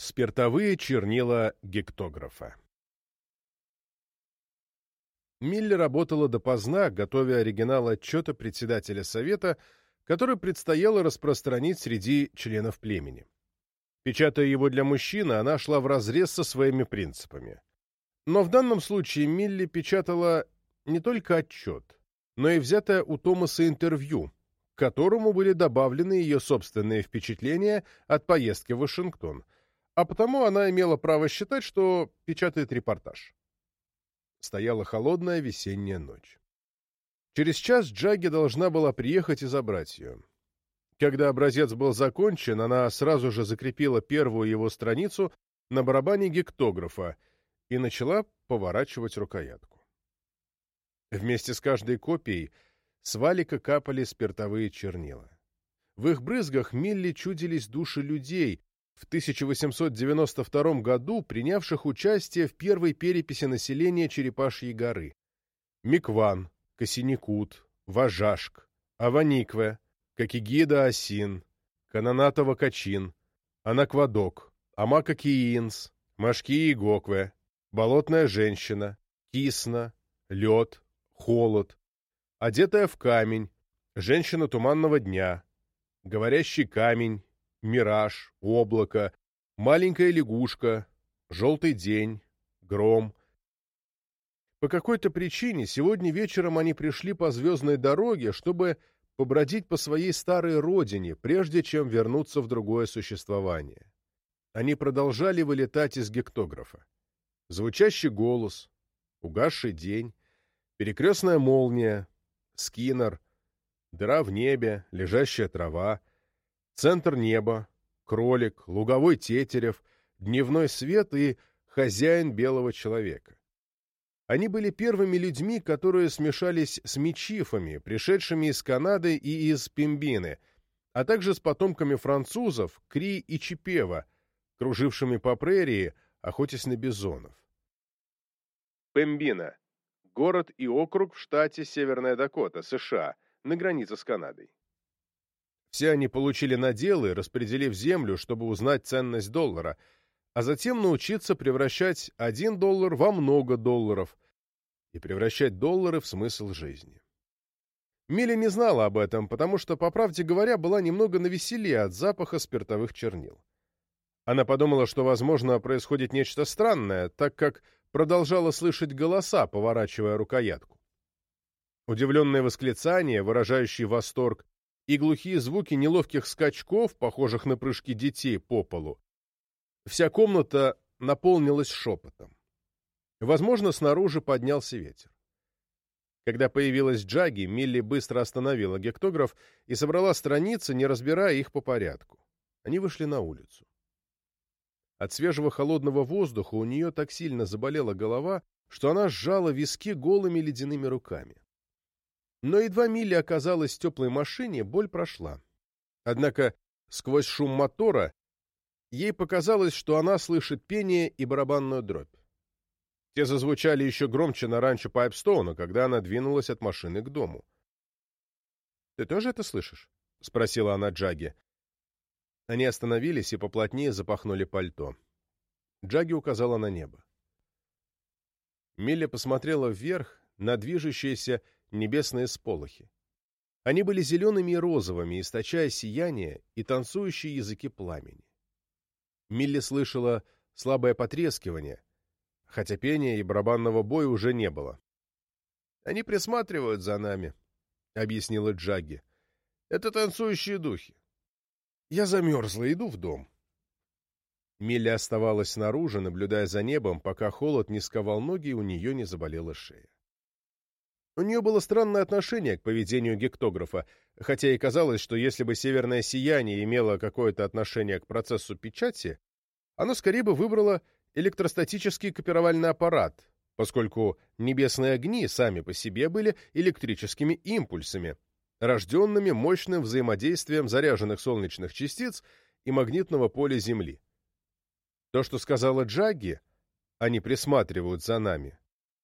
Спиртовые чернила гектографа Милли работала допоздна, готовя оригинал отчета председателя совета, который предстояло распространить среди членов племени. Печатая его для мужчины, она шла вразрез со своими принципами. Но в данном случае Милли печатала не только отчет, но и взятое у Томаса интервью, к которому были добавлены ее собственные впечатления от поездки в Вашингтон, а потому она имела право считать, что печатает репортаж. Стояла холодная весенняя ночь. Через час Джаги должна была приехать и забрать ее. Когда образец был закончен, она сразу же закрепила первую его страницу на барабане гектографа и начала поворачивать рукоятку. Вместе с каждой копией с валика капали спиртовые чернила. В их брызгах Милли чудились души людей, в 1892 году принявших участие в первой переписи населения Черепашьей горы. Микван, Косиникут, Важашк, Аваникве, Кокигида Осин, Кананатова Качин, Анаквадок, Амака Киинс, Машки Игокве, Болотная женщина, Кисна, Лед, Холод, Одетая в камень, Женщина туманного дня, Говорящий камень, мираж, облако, маленькая лягушка, желтый день, гром. По какой-то причине сегодня вечером они пришли по звездной дороге, чтобы побродить по своей старой родине, прежде чем вернуться в другое существование. Они продолжали вылетать из гектографа. Звучащий голос, угасший день, перекрестная молния, скиннер, дыра в небе, лежащая трава, центр неба, кролик, луговой тетерев, дневной свет и хозяин белого человека. Они были первыми людьми, которые смешались с мечифами, пришедшими из Канады и из Пимбины, а также с потомками французов, Кри и Чипева, кружившими по прерии, охотясь на бизонов. Пембина – город и округ в штате Северная Дакота, США, на границе с Канадой. Все они получили наделы, распределив землю, чтобы узнать ценность доллара, а затем научиться превращать один доллар во много долларов и превращать доллары в смысл жизни. Милли не знала об этом, потому что, по правде говоря, была немного навеселее от запаха спиртовых чернил. Она подумала, что, возможно, происходит нечто странное, так как продолжала слышать голоса, поворачивая рукоятку. Удивленные восклицания, выражающие восторг, и глухие звуки неловких скачков, похожих на прыжки детей по полу. Вся комната наполнилась шепотом. Возможно, снаружи поднялся ветер. Когда появилась Джаги, Милли быстро остановила гектограф и собрала страницы, не разбирая их по порядку. Они вышли на улицу. От свежего холодного воздуха у нее так сильно заболела голова, что она сжала виски голыми ледяными руками. Но едва Милли оказалась в теплой машине, боль прошла. Однако сквозь шум мотора ей показалось, что она слышит пение и барабанную дробь. Те зазвучали еще громче на ранчо Пайпстоуна, когда она двинулась от машины к дому. «Ты тоже это слышишь?» — спросила она Джаги. Они остановились и поплотнее запахнули пальто. Джаги указала на небо. Милли посмотрела вверх на движущиеся небесные сполохи. Они были зелеными и розовыми, источая сияние и танцующие языки пламени. Милли слышала слабое потрескивание, хотя пения и барабанного боя уже не было. «Они присматривают за нами», — объяснила Джаги. «Это танцующие духи. Я замерзла, иду в дом». Милли оставалась снаружи, наблюдая за небом, пока холод не сковал ноги и у нее не заболела шея. У нее было странное отношение к поведению гектографа, хотя и казалось, что если бы северное сияние имело какое-то отношение к процессу печати, оно скорее бы выбрало электростатический копировальный аппарат, поскольку небесные огни сами по себе были электрическими импульсами, рожденными мощным взаимодействием заряженных солнечных частиц и магнитного поля Земли. То, что сказала Джагги, они присматривают за нами,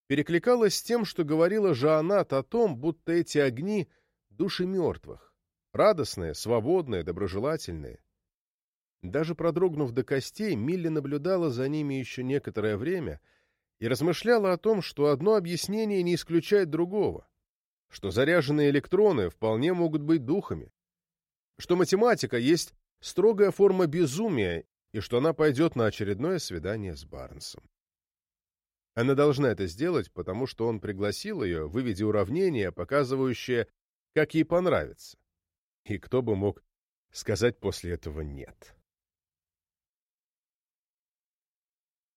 перекликалось с тем, что говорила Жаанат о том, будто эти огни — души мертвых, радостные, свободные, доброжелательные. Даже продрогнув до костей, Милли наблюдала за ними еще некоторое время и размышляла о том, что одно объяснение не исключает другого, что заряженные электроны вполне могут быть духами, что математика есть строгая форма безумия и что она пойдет на очередное свидание с Барнсом. Она должна это сделать, потому что он пригласил ее, выведя уравнение, показывающее, как ей понравится. И кто бы мог сказать после этого «нет».